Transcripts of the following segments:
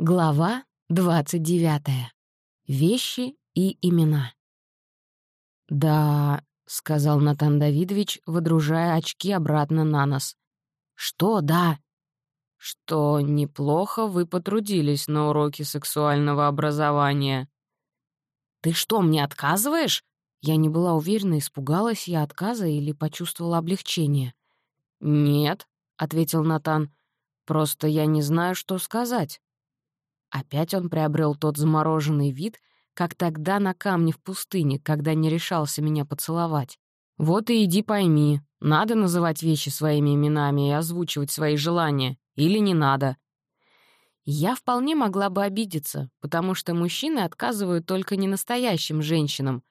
Глава 29. Вещи и имена. «Да», — сказал Натан Давидович, выдружая очки обратно на нос. «Что «да»?» «Что неплохо вы потрудились на уроке сексуального образования». «Ты что, мне отказываешь?» Я не была уверена, испугалась я отказа или почувствовала облегчение. «Нет», — ответил Натан, — «просто я не знаю, что сказать». Опять он приобрел тот замороженный вид, как тогда на камне в пустыне, когда не решался меня поцеловать. Вот и иди пойми, надо называть вещи своими именами и озвучивать свои желания, или не надо. Я вполне могла бы обидеться, потому что мужчины отказывают только не настоящим женщинам,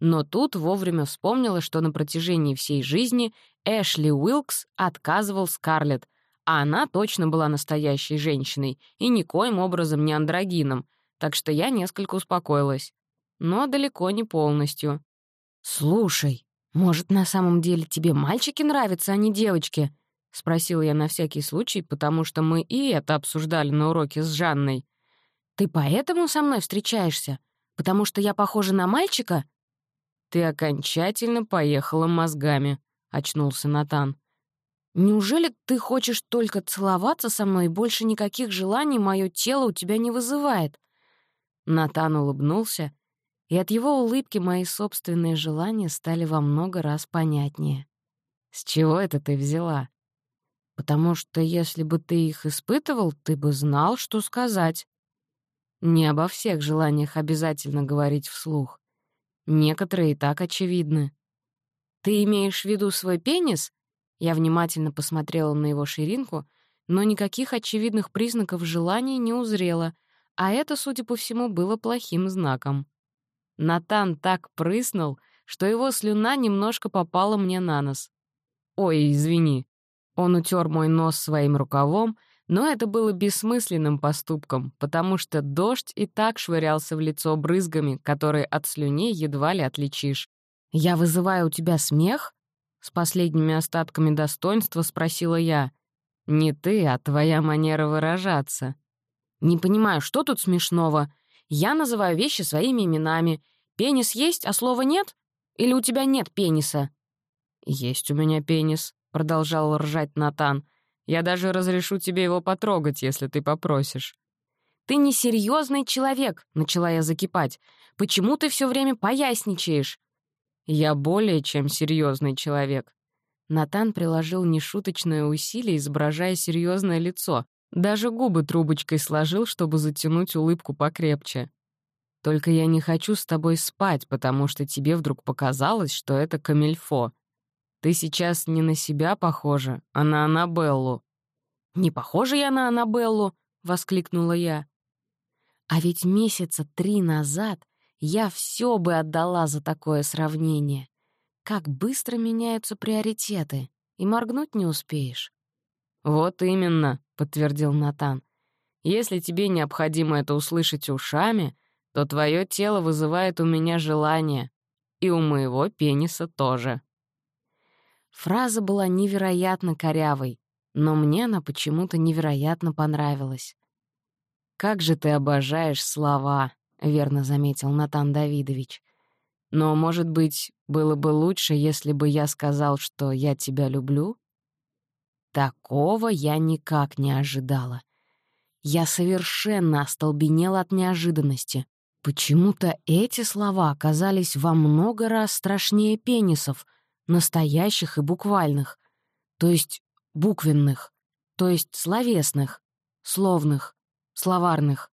но тут вовремя вспомнила, что на протяжении всей жизни Эшли Уилкс отказывал Скарлетт, а она точно была настоящей женщиной и никоим образом не андрогином, так что я несколько успокоилась. Но далеко не полностью. «Слушай, может, на самом деле тебе мальчики нравятся, а не девочки?» — спросила я на всякий случай, потому что мы и это обсуждали на уроке с Жанной. «Ты поэтому со мной встречаешься? Потому что я похожа на мальчика?» «Ты окончательно поехала мозгами», — очнулся Натан. Неужели ты хочешь только целоваться со мной и больше никаких желаний мое тело у тебя не вызывает?» Натан улыбнулся, и от его улыбки мои собственные желания стали во много раз понятнее. «С чего это ты взяла?» «Потому что если бы ты их испытывал, ты бы знал, что сказать». Не обо всех желаниях обязательно говорить вслух. Некоторые и так очевидны. «Ты имеешь в виду свой пенис?» Я внимательно посмотрела на его ширинку, но никаких очевидных признаков желания не узрела, а это, судя по всему, было плохим знаком. Натан так прыснул, что его слюна немножко попала мне на нос. «Ой, извини». Он утер мой нос своим рукавом, но это было бессмысленным поступком, потому что дождь и так швырялся в лицо брызгами, которые от слюней едва ли отличишь. «Я вызываю у тебя смех?» С последними остатками достоинства спросила я. «Не ты, а твоя манера выражаться». «Не понимаю, что тут смешного? Я называю вещи своими именами. Пенис есть, а слова нет? Или у тебя нет пениса?» «Есть у меня пенис», — продолжал ржать Натан. «Я даже разрешу тебе его потрогать, если ты попросишь». «Ты несерьезный человек», — начала я закипать. «Почему ты все время поясничаешь?» Я более чем серьезный человек. Натан приложил нешуточное усилие, изображая серьезное лицо. Даже губы трубочкой сложил, чтобы затянуть улыбку покрепче. Только я не хочу с тобой спать, потому что тебе вдруг показалось, что это камельфо. Ты сейчас не на себя похожа, а на Аннабеллу. «Не похожа я на Аннабеллу!» — воскликнула я. А ведь месяца три назад я все бы отдала за такое сравнение. Как быстро меняются приоритеты, и моргнуть не успеешь. «Вот именно», — подтвердил Натан. «Если тебе необходимо это услышать ушами, то твое тело вызывает у меня желание, и у моего пениса тоже». Фраза была невероятно корявой, но мне она почему-то невероятно понравилась. «Как же ты обожаешь слова!» — верно заметил Натан Давидович. «Но, может быть, было бы лучше, если бы я сказал, что я тебя люблю?» Такого я никак не ожидала. Я совершенно остолбенела от неожиданности. Почему-то эти слова оказались во много раз страшнее пенисов, настоящих и буквальных, то есть буквенных, то есть словесных, словных, словарных.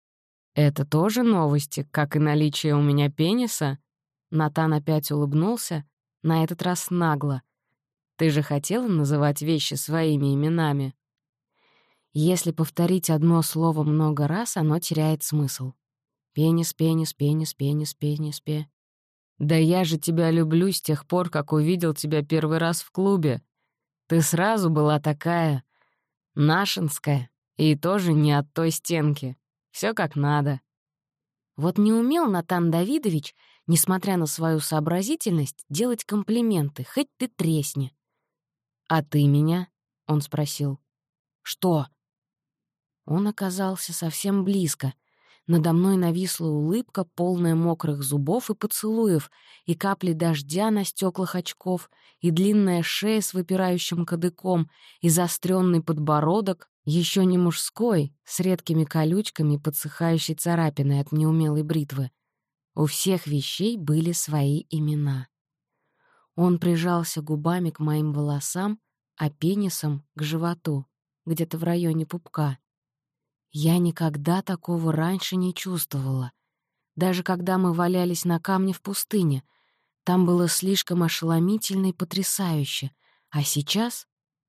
«Это тоже новости, как и наличие у меня пениса?» Натан опять улыбнулся, на этот раз нагло. «Ты же хотела называть вещи своими именами?» Если повторить одно слово много раз, оно теряет смысл. Пенис, пенис, пенис, пенис, пенис, пе. «Да я же тебя люблю с тех пор, как увидел тебя первый раз в клубе. Ты сразу была такая... нашинская, и тоже не от той стенки. Все как надо. Вот не умел Натан Давидович, несмотря на свою сообразительность, делать комплименты, хоть ты тресни. «А ты меня?» — он спросил. «Что?» Он оказался совсем близко. Надо мной нависла улыбка, полная мокрых зубов и поцелуев, и капли дождя на стеклах очков, и длинная шея с выпирающим кадыком, и заостренный подбородок, еще не мужской, с редкими колючками подсыхающей царапиной от неумелой бритвы. У всех вещей были свои имена. Он прижался губами к моим волосам, а пенисом — к животу, где-то в районе пупка. Я никогда такого раньше не чувствовала. Даже когда мы валялись на камне в пустыне, там было слишком ошеломительно и потрясающе, а сейчас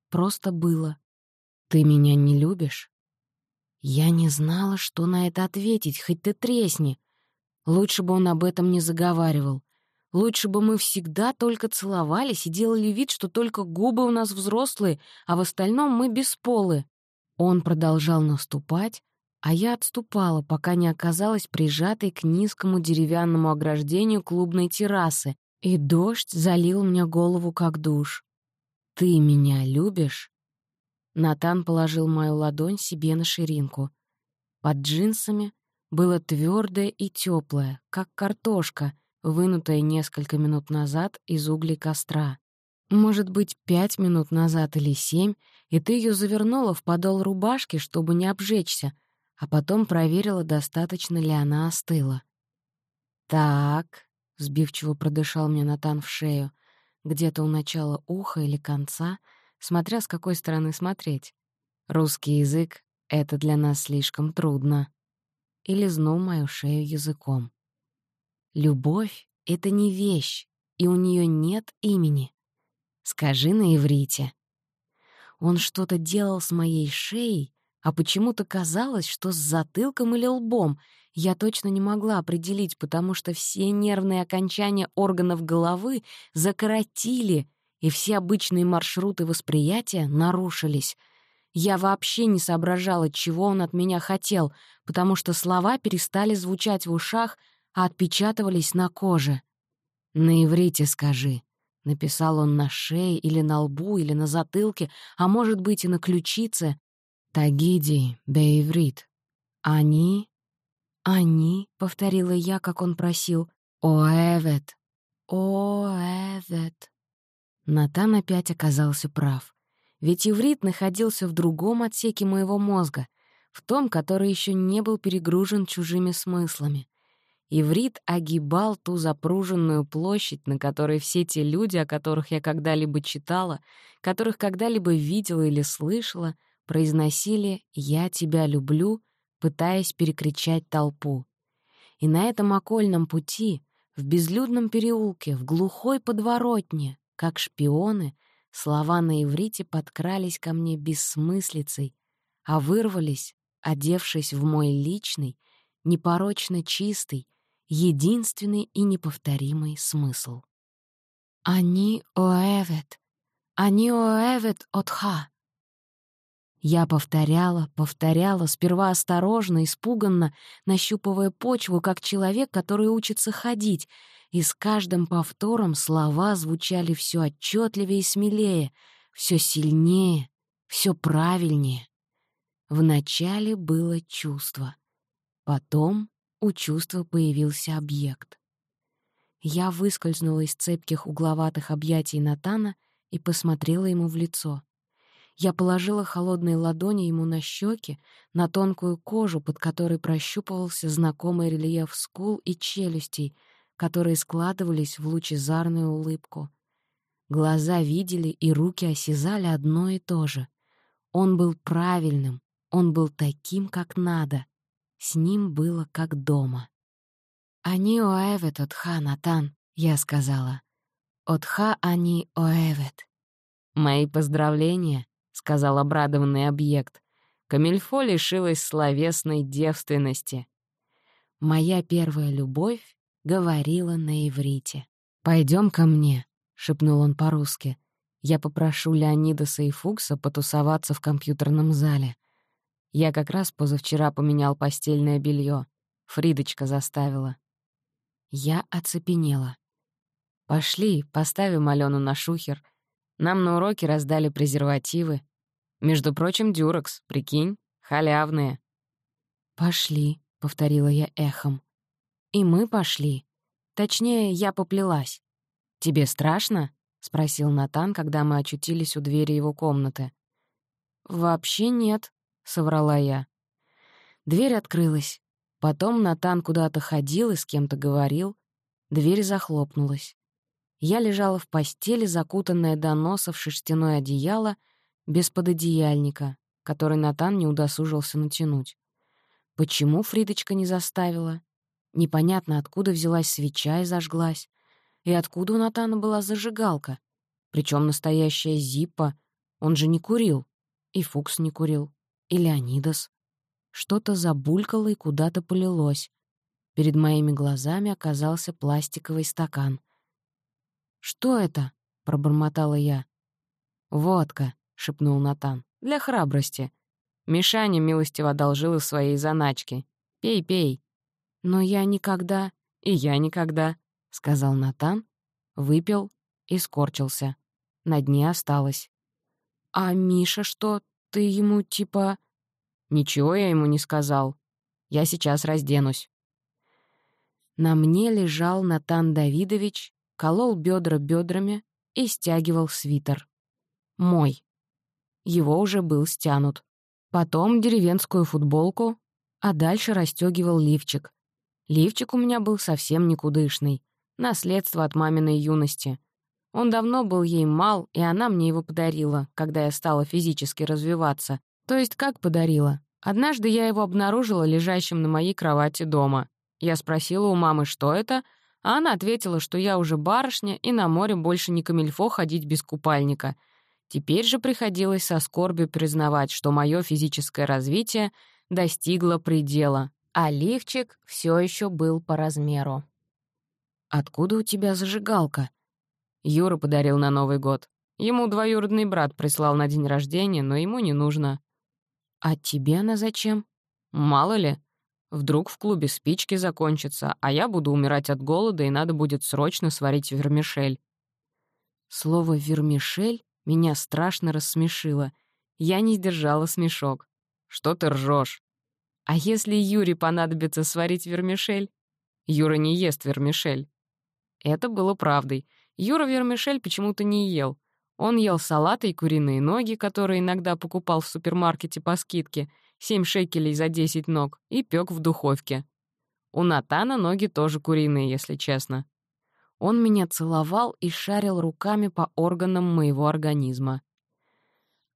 просто было. «Ты меня не любишь?» Я не знала, что на это ответить, хоть ты тресни. Лучше бы он об этом не заговаривал. Лучше бы мы всегда только целовались и делали вид, что только губы у нас взрослые, а в остальном мы бесполы. Он продолжал наступать, а я отступала, пока не оказалась прижатой к низкому деревянному ограждению клубной террасы, и дождь залил мне голову как душ. «Ты меня любишь?» Натан положил мою ладонь себе на ширинку. Под джинсами было твердое и теплое, как картошка, вынутая несколько минут назад из углей костра. Может быть, пять минут назад или семь, и ты ее завернула в подол рубашки, чтобы не обжечься, а потом проверила, достаточно ли она остыла. «Так», — сбивчиво продышал мне Натан в шею, где-то у начала уха или конца, смотря с какой стороны смотреть. «Русский язык — это для нас слишком трудно». И лизнул мою шею языком. «Любовь — это не вещь, и у нее нет имени. Скажи на иврите». Он что-то делал с моей шеей, а почему-то казалось, что с затылком или лбом. Я точно не могла определить, потому что все нервные окончания органов головы закоротили, и все обычные маршруты восприятия нарушились. Я вообще не соображала, чего он от меня хотел, потому что слова перестали звучать в ушах, а отпечатывались на коже. «На иврите скажи», Написал он на шее или на лбу, или на затылке, а может быть и на ключице. «Тагиди, бейврит». «Они?» «Они», — повторила я, как он просил. «Оэвет». «Оэвет». Натан опять оказался прав. Ведь иврит находился в другом отсеке моего мозга, в том, который еще не был перегружен чужими смыслами. Иврит огибал ту запруженную площадь, на которой все те люди, о которых я когда-либо читала, которых когда-либо видела или слышала, произносили «Я тебя люблю», пытаясь перекричать толпу. И на этом окольном пути, в безлюдном переулке, в глухой подворотне, как шпионы, слова на иврите подкрались ко мне бессмыслицей, а вырвались, одевшись в мой личный, непорочно чистый, единственный и неповторимый смысл. «Они оэвет, они оэвет отха». Я повторяла, повторяла, сперва осторожно, испуганно, нащупывая почву, как человек, который учится ходить, и с каждым повтором слова звучали все отчетливее и смелее, все сильнее, все правильнее. Вначале было чувство, потом у чувства появился объект. Я выскользнула из цепких угловатых объятий Натана и посмотрела ему в лицо. Я положила холодные ладони ему на щеки, на тонкую кожу, под которой прощупывался знакомый рельеф скул и челюстей, которые складывались в лучезарную улыбку. Глаза видели и руки осязали одно и то же. Он был правильным, он был таким, как надо. С ним было как дома. «Они оэвет отха, Натан», — я сказала. «Отха они оэвет». «Мои поздравления», — сказал обрадованный объект. Камильфо лишилась словесной девственности. Моя первая любовь говорила на иврите. Пойдем ко мне», — шепнул он по-русски. «Я попрошу Леонидаса и Фукса потусоваться в компьютерном зале. Я как раз позавчера поменял постельное белье. Фридочка заставила. Я оцепенела. «Пошли, поставим Алену на шухер. Нам на уроке раздали презервативы. Между прочим, дюрекс, прикинь, Халявные». «Пошли», — повторила я эхом. «И мы пошли. Точнее, я поплелась. Тебе страшно?» — спросил Натан, когда мы очутились у двери его комнаты. «Вообще нет», — соврала я. Дверь открылась. Потом Натан куда-то ходил и с кем-то говорил. Дверь захлопнулась. Я лежала в постели, закутанная до носа в шерстяное одеяло, без пододеяльника, который Натан не удосужился натянуть. Почему Фридочка не заставила? Непонятно, откуда взялась свеча и зажглась. И откуда у Натана была зажигалка. Причем настоящая Зиппа. Он же не курил. И Фукс не курил. И Леонидас. Что-то забулькало и куда-то полилось. Перед моими глазами оказался пластиковый стакан. «Что это?» — пробормотала я. «Водка», — шепнул Натан, — «для храбрости. Мишаня милостиво одолжил из своей заначки. Пей, пей». «Но я никогда...» «И я никогда», — сказал Натан, выпил и скорчился. На дне осталось. «А Миша что? Ты ему типа...» «Ничего я ему не сказал. Я сейчас разденусь». На мне лежал Натан Давидович, колол бедра бедрами и стягивал свитер. Мой. Его уже был стянут. Потом деревенскую футболку, а дальше расстегивал лифчик. Лифчик у меня был совсем никудышный. Наследство от маминой юности. Он давно был ей мал, и она мне его подарила, когда я стала физически развиваться. То есть как подарила? Однажды я его обнаружила лежащим на моей кровати дома. Я спросила у мамы, что это, а она ответила, что я уже барышня, и на море больше не камильфо ходить без купальника. Теперь же приходилось со скорбью признавать, что мое физическое развитие достигло предела, а лифчик все еще был по размеру. «Откуда у тебя зажигалка?» Юра подарил на Новый год. Ему двоюродный брат прислал на день рождения, но ему не нужно. «А тебе она зачем?» «Мало ли. Вдруг в клубе спички закончатся, а я буду умирать от голода, и надо будет срочно сварить вермишель». Слово «вермишель» меня страшно рассмешило. Я не сдержала смешок. «Что ты ржешь? А если Юре понадобится сварить вермишель? Юра не ест вермишель. Это было правдой. Юра вермишель почему-то не ел. Он ел салаты и куриные ноги, которые иногда покупал в супермаркете по скидке — 7 шекелей за 10 ног, и пек в духовке. У Натана ноги тоже куриные, если честно. Он меня целовал и шарил руками по органам моего организма.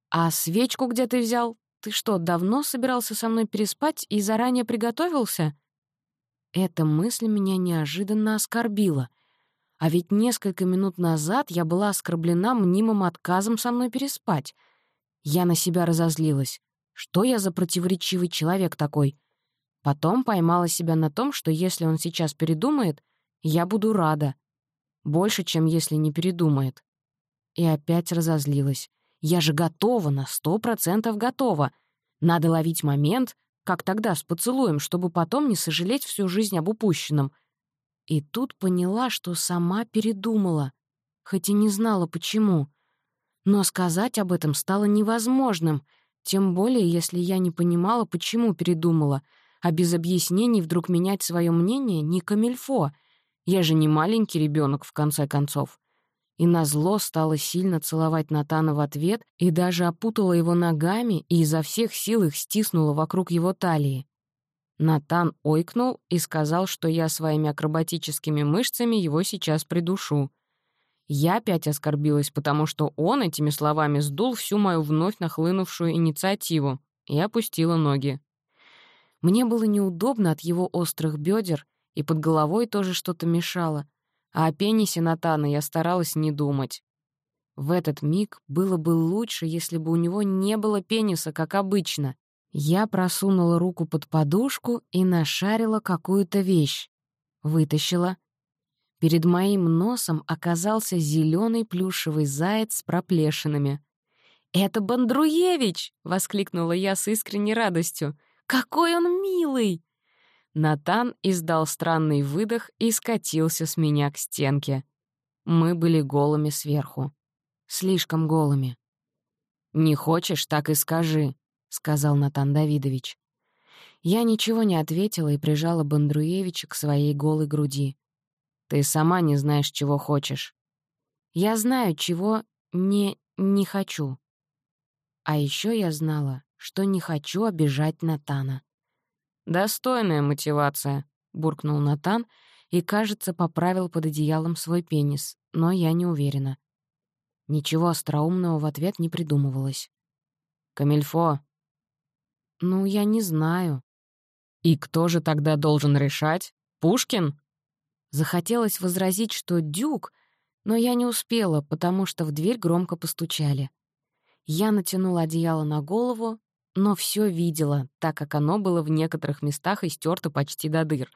«А свечку где ты взял? Ты что, давно собирался со мной переспать и заранее приготовился?» Эта мысль меня неожиданно оскорбила. А ведь несколько минут назад я была оскорблена мнимым отказом со мной переспать. Я на себя разозлилась. Что я за противоречивый человек такой? Потом поймала себя на том, что если он сейчас передумает, я буду рада. Больше, чем если не передумает. И опять разозлилась. Я же готова, на сто процентов готова. Надо ловить момент, как тогда с поцелуем, чтобы потом не сожалеть всю жизнь об упущенном. И тут поняла, что сама передумала, хоть и не знала, почему. Но сказать об этом стало невозможным — тем более, если я не понимала, почему передумала, а без объяснений вдруг менять свое мнение не камильфо. Я же не маленький ребенок в конце концов. И назло стала сильно целовать Натана в ответ и даже опутала его ногами и изо всех сил их стиснула вокруг его талии. Натан ойкнул и сказал, что я своими акробатическими мышцами его сейчас придушу. Я опять оскорбилась, потому что он этими словами сдул всю мою вновь нахлынувшую инициативу и опустила ноги. Мне было неудобно от его острых бедер, и под головой тоже что-то мешало, а о пенисе Натана я старалась не думать. В этот миг было бы лучше, если бы у него не было пениса, как обычно. Я просунула руку под подушку и нашарила какую-то вещь. Вытащила, Перед моим носом оказался зеленый плюшевый заяц с проплешинами. «Это Бандруевич!» — воскликнула я с искренней радостью. «Какой он милый!» Натан издал странный выдох и скатился с меня к стенке. Мы были голыми сверху. Слишком голыми. «Не хочешь, так и скажи». — сказал Натан Давидович. Я ничего не ответила и прижала Бандруевича к своей голой груди. «Ты сама не знаешь, чего хочешь». «Я знаю, чего не... не хочу». А еще я знала, что не хочу обижать Натана. «Достойная мотивация», — буркнул Натан и, кажется, поправил под одеялом свой пенис, но я не уверена. Ничего остроумного в ответ не придумывалось. «Камильфо». «Ну, я не знаю». «И кто же тогда должен решать? Пушкин?» Захотелось возразить, что Дюк, но я не успела, потому что в дверь громко постучали. Я натянула одеяло на голову, но все видела, так как оно было в некоторых местах истерто почти до дыр.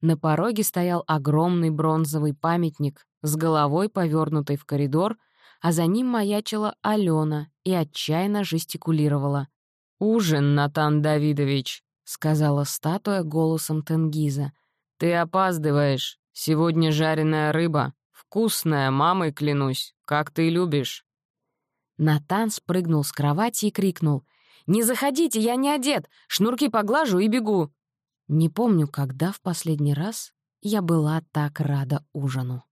На пороге стоял огромный бронзовый памятник с головой, повернутой в коридор, а за ним маячила Алена и отчаянно жестикулировала. «Ужин, Натан Давидович», — сказала статуя голосом Тенгиза. «Ты опаздываешь. Сегодня жареная рыба. Вкусная, мамой клянусь, как ты любишь». Натан спрыгнул с кровати и крикнул. «Не заходите, я не одет! Шнурки поглажу и бегу!» Не помню, когда в последний раз я была так рада ужину.